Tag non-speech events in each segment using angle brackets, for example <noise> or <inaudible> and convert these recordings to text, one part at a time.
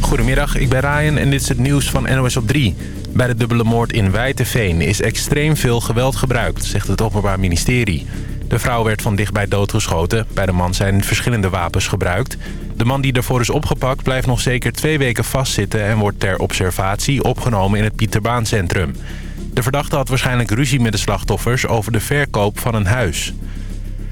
Goedemiddag, ik ben Ryan en dit is het nieuws van NOS op 3. Bij de dubbele moord in Wijtenveen is extreem veel geweld gebruikt, zegt het Openbaar Ministerie. De vrouw werd van dichtbij doodgeschoten. Bij de man zijn verschillende wapens gebruikt. De man die ervoor is opgepakt blijft nog zeker twee weken vastzitten... en wordt ter observatie opgenomen in het Pieterbaancentrum. De verdachte had waarschijnlijk ruzie met de slachtoffers over de verkoop van een huis.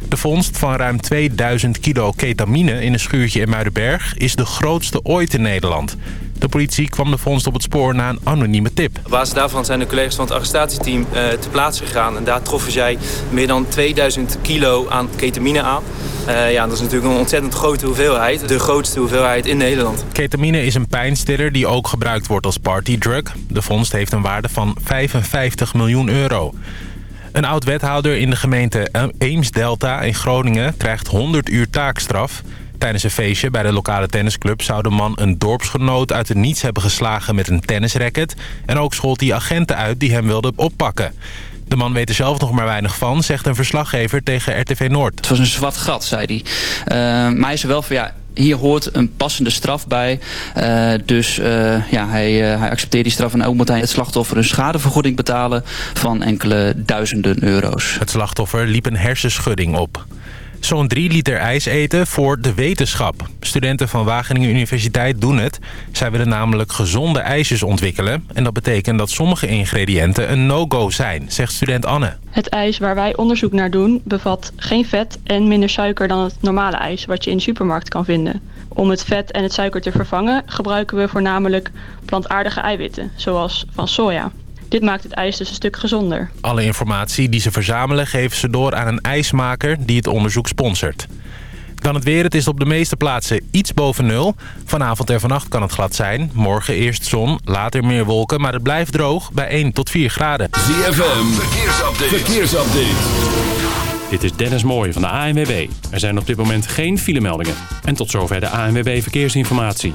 De vondst van ruim 2000 kilo ketamine in een schuurtje in Muidenberg... is de grootste ooit in Nederland. De politie kwam de vondst op het spoor na een anonieme tip. Op basis daarvan zijn de collega's van het arrestatieteam uh, te plaatse gegaan. En daar troffen zij meer dan 2000 kilo aan ketamine aan. Uh, ja, dat is natuurlijk een ontzettend grote hoeveelheid. De grootste hoeveelheid in Nederland. Ketamine is een pijnstiller die ook gebruikt wordt als partydrug. De vondst heeft een waarde van 55 miljoen euro. Een oud-wethouder in de gemeente Eems-Delta in Groningen krijgt 100 uur taakstraf. Tijdens een feestje bij de lokale tennisclub zou de man een dorpsgenoot uit het niets hebben geslagen met een tennisracket. En ook schold hij agenten uit die hem wilden oppakken. De man weet er zelf nog maar weinig van, zegt een verslaggever tegen RTV Noord. Het was een zwart gat, zei hij. Uh, maar hij is wel van, ja, hier hoort een passende straf bij. Uh, dus uh, ja, hij, uh, hij accepteert die straf en ook moet hij het slachtoffer een schadevergoeding betalen van enkele duizenden euro's. Het slachtoffer liep een hersenschudding op. Zo'n 3 liter ijs eten voor de wetenschap. Studenten van Wageningen Universiteit doen het. Zij willen namelijk gezonde ijsjes ontwikkelen. En dat betekent dat sommige ingrediënten een no-go zijn, zegt student Anne. Het ijs waar wij onderzoek naar doen bevat geen vet en minder suiker dan het normale ijs wat je in de supermarkt kan vinden. Om het vet en het suiker te vervangen gebruiken we voornamelijk plantaardige eiwitten, zoals van soja. Dit maakt het ijs dus een stuk gezonder. Alle informatie die ze verzamelen geven ze door aan een ijsmaker die het onderzoek sponsort. Dan het weer. Het is op de meeste plaatsen iets boven nul. Vanavond en vannacht kan het glad zijn. Morgen eerst zon, later meer wolken, maar het blijft droog bij 1 tot 4 graden. ZFM, verkeersupdate. verkeersupdate. Dit is Dennis Mooij van de ANWB. Er zijn op dit moment geen filemeldingen. En tot zover de ANWB Verkeersinformatie.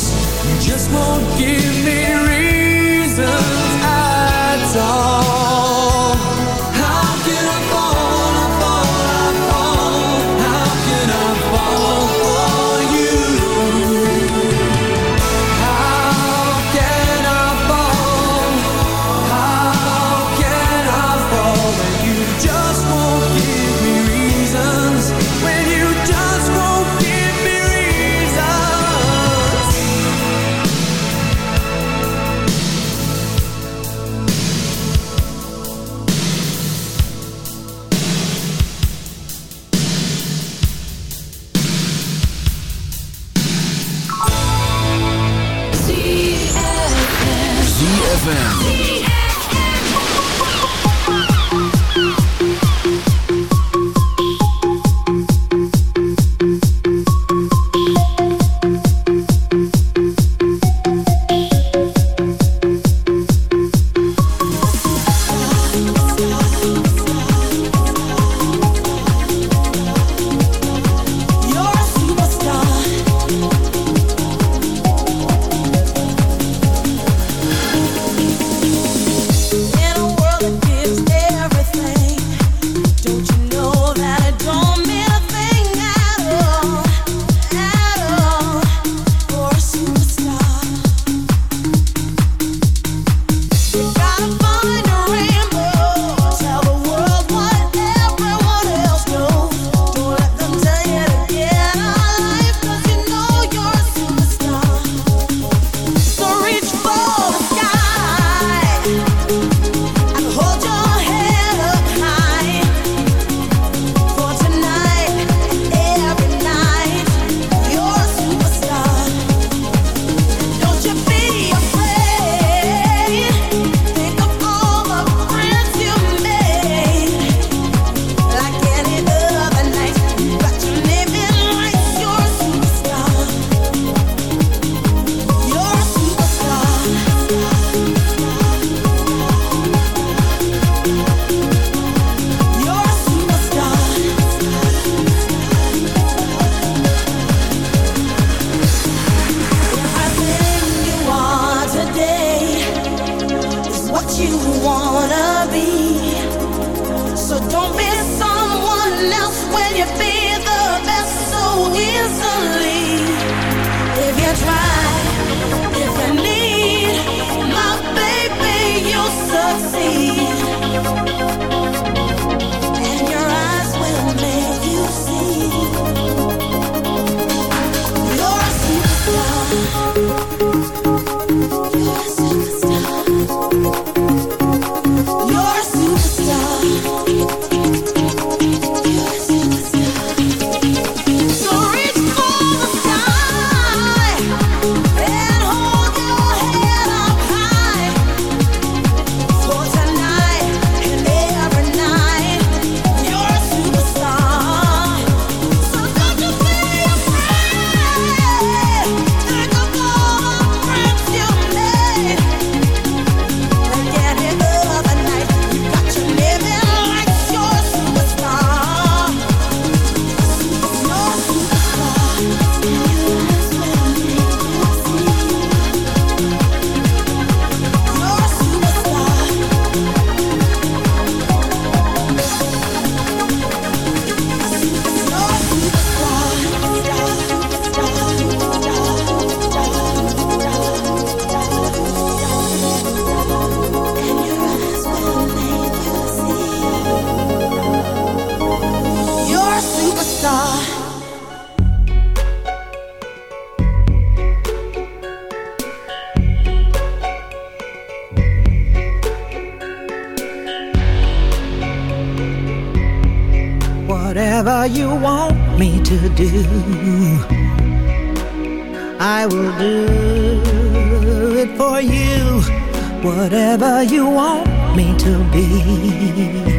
you want me to be,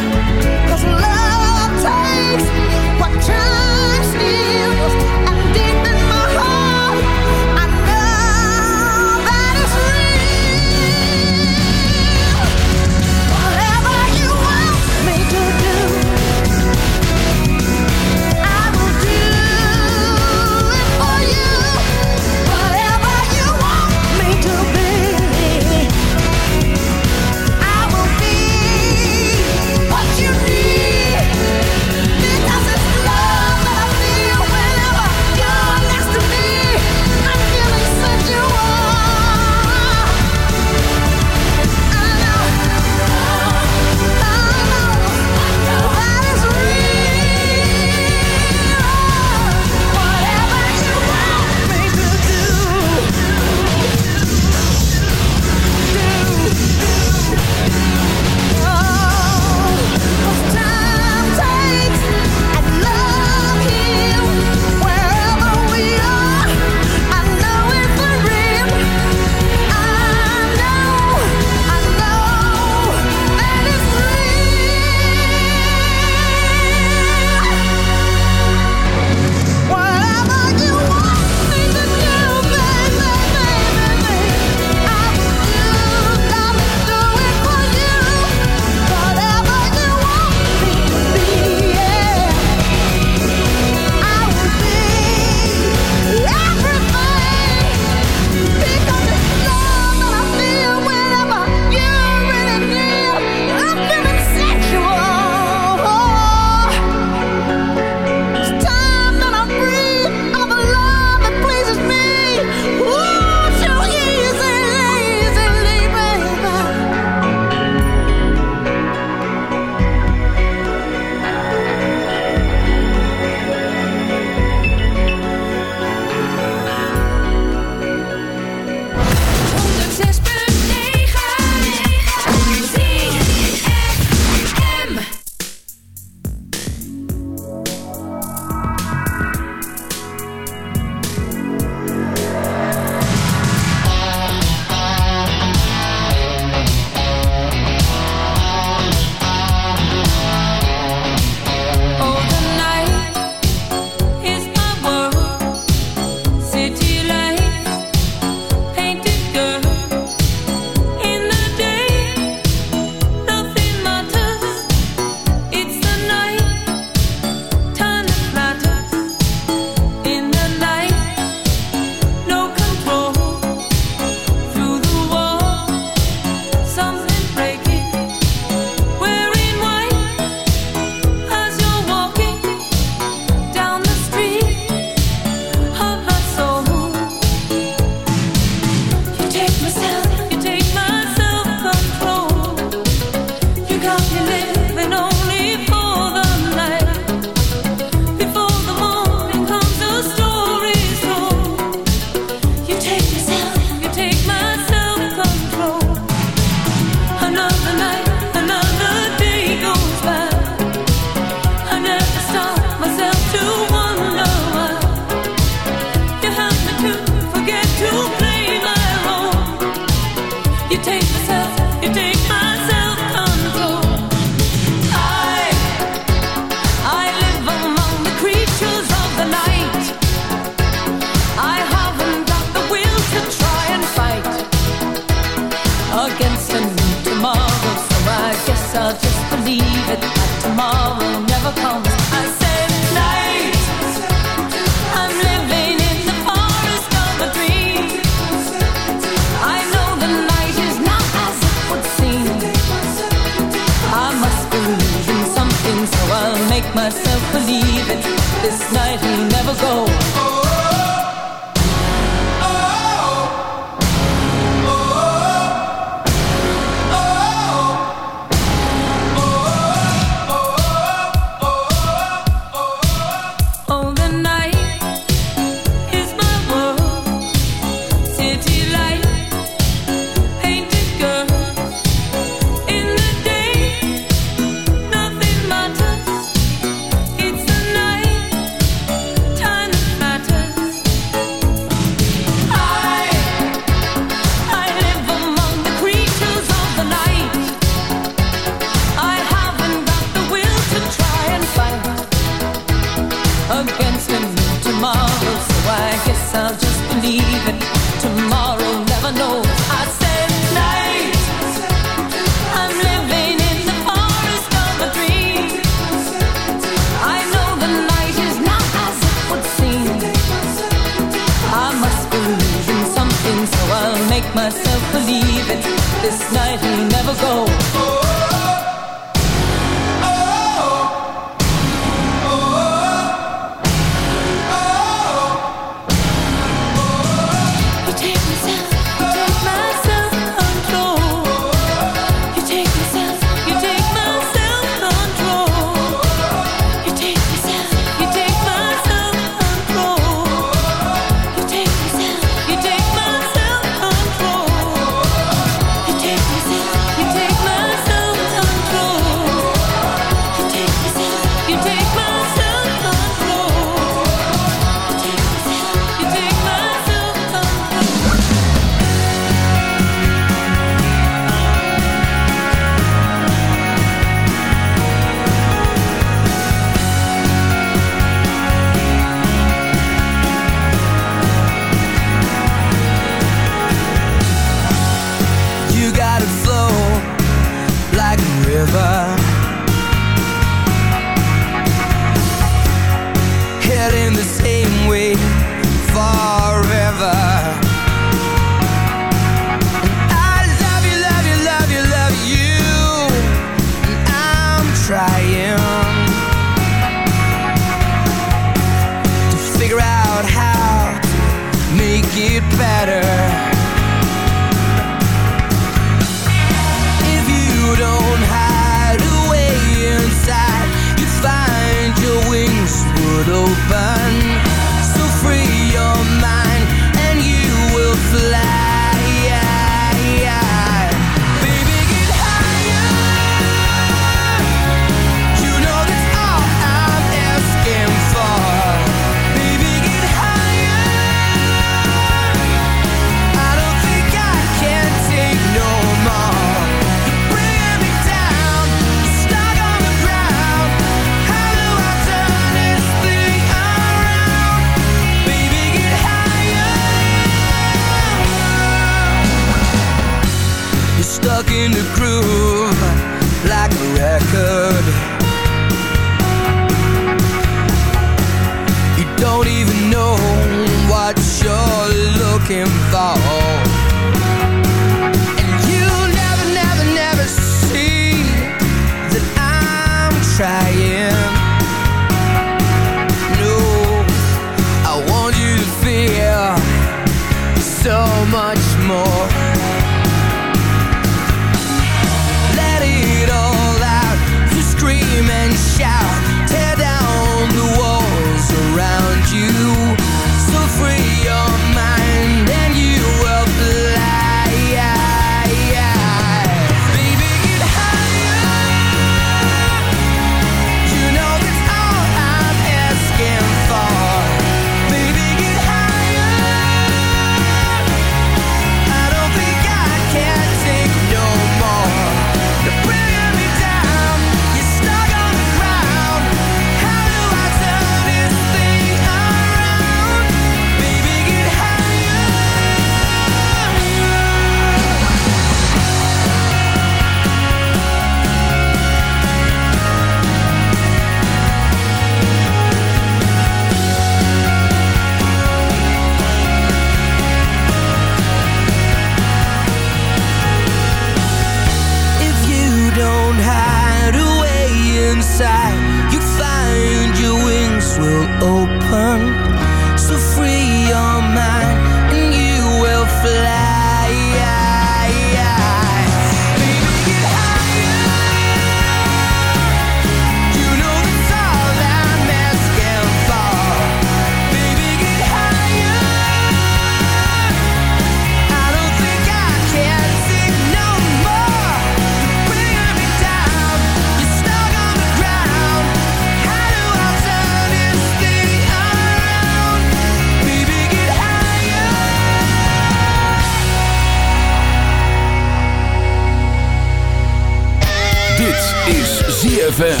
is ZFM.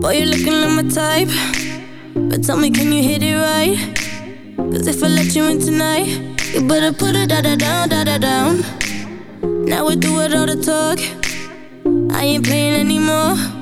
Boy, you're looking like my type. But tell me, can you hit it right? Cause if I let you in tonight, you better put it da da down, da da down. Now we do it all the talk. I ain't playing anymore.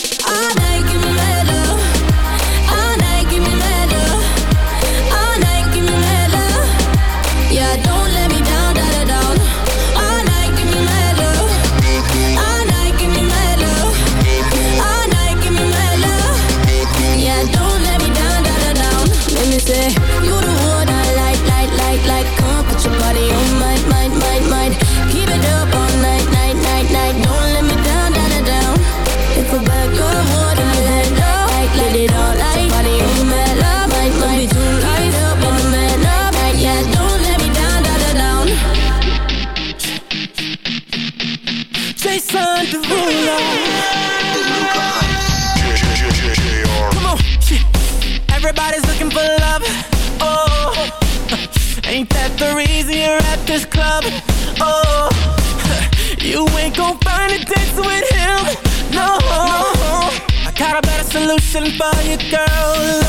This club? Oh, <laughs> you ain't gon' find a dance with him. No, I got a better solution for you, girl.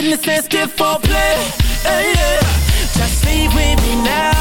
innocence, give for play. Hey, yeah. Just leave with me now.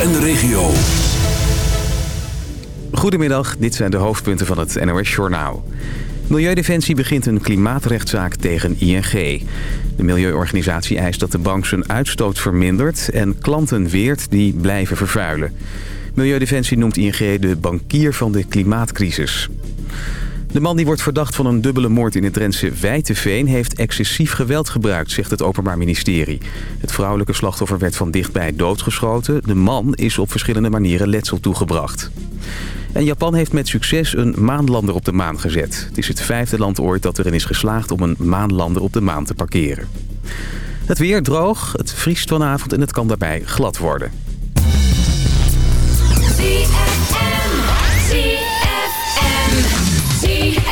En de regio. Goedemiddag, dit zijn de hoofdpunten van het NOS-journaal. Milieudefensie begint een klimaatrechtszaak tegen ING. De milieuorganisatie eist dat de bank zijn uitstoot vermindert... en klanten weert die blijven vervuilen. Milieudefensie noemt ING de bankier van de klimaatcrisis. De man die wordt verdacht van een dubbele moord in het Drentse Wijteveen... heeft excessief geweld gebruikt, zegt het Openbaar Ministerie. Het vrouwelijke slachtoffer werd van dichtbij doodgeschoten. De man is op verschillende manieren letsel toegebracht. En Japan heeft met succes een maanlander op de maan gezet. Het is het vijfde land ooit dat erin is geslaagd om een maanlander op de maan te parkeren. Het weer droog, het vriest vanavond en het kan daarbij glad worden.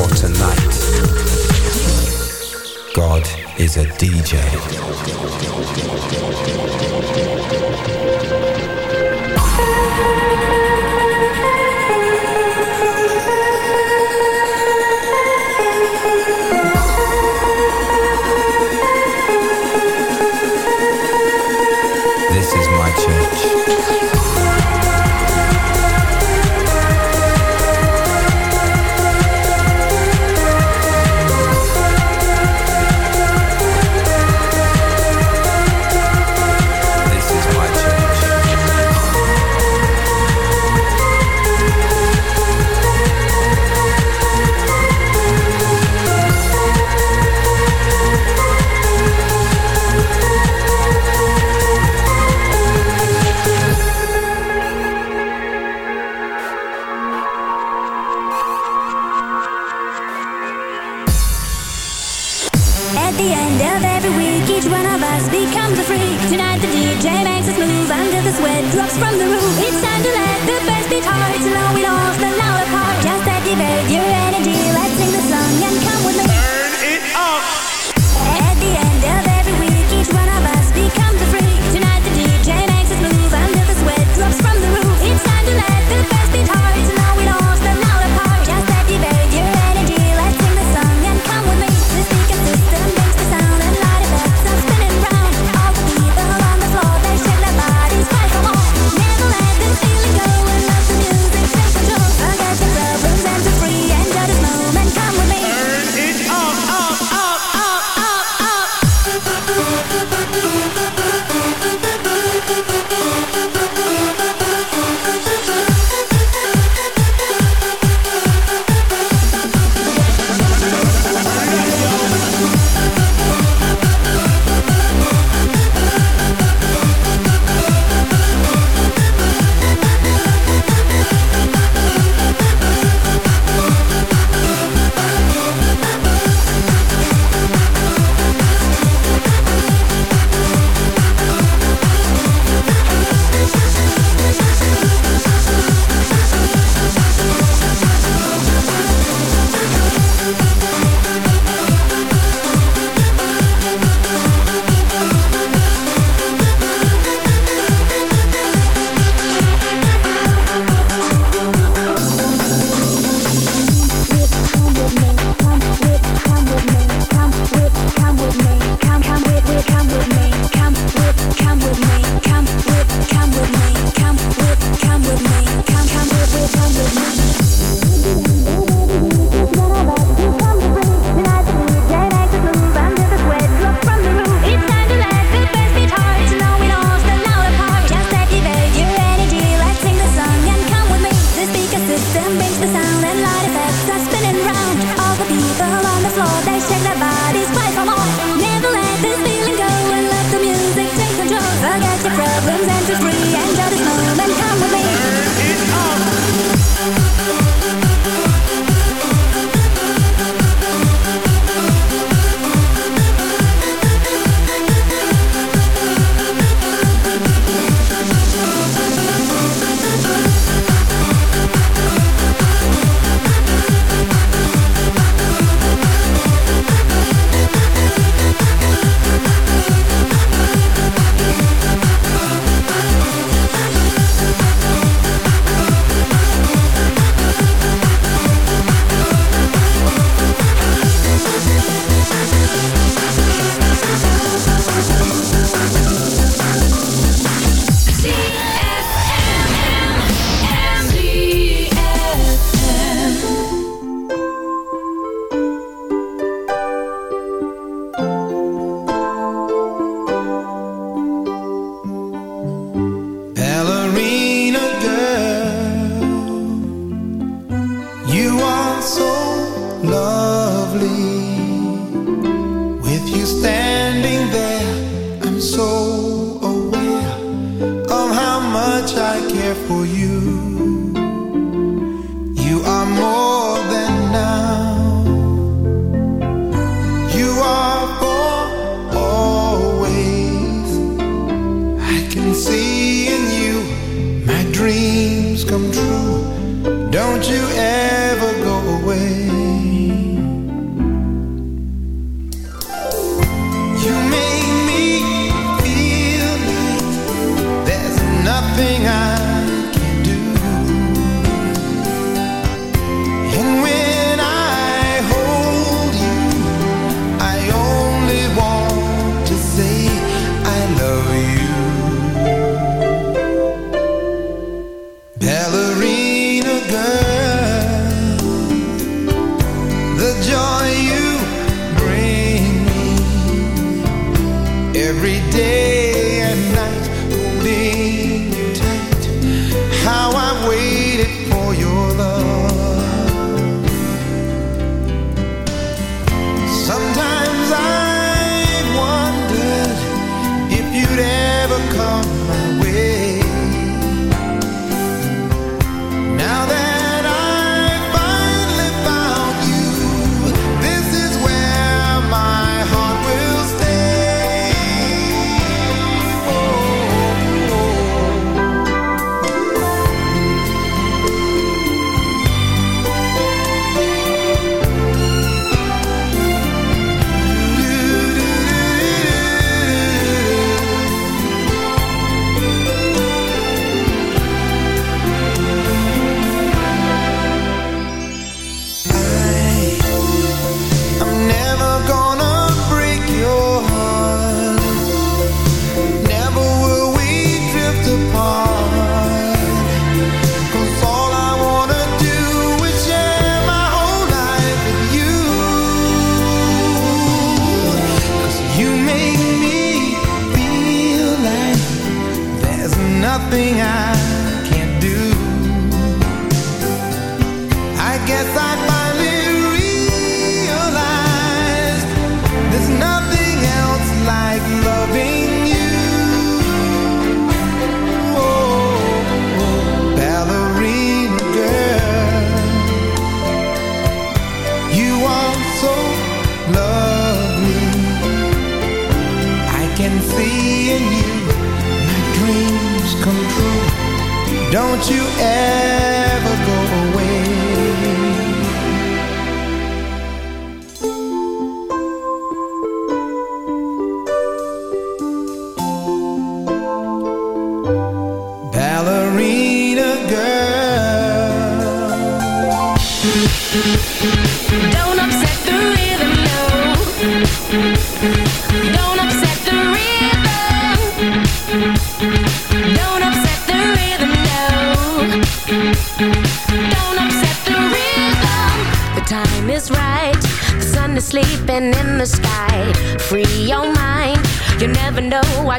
For tonight, God is a DJ.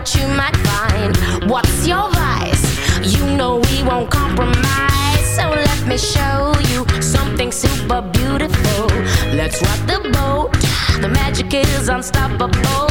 what you might find. What's your vice? You know we won't compromise. So let me show you something super beautiful. Let's rock the boat. The magic is unstoppable.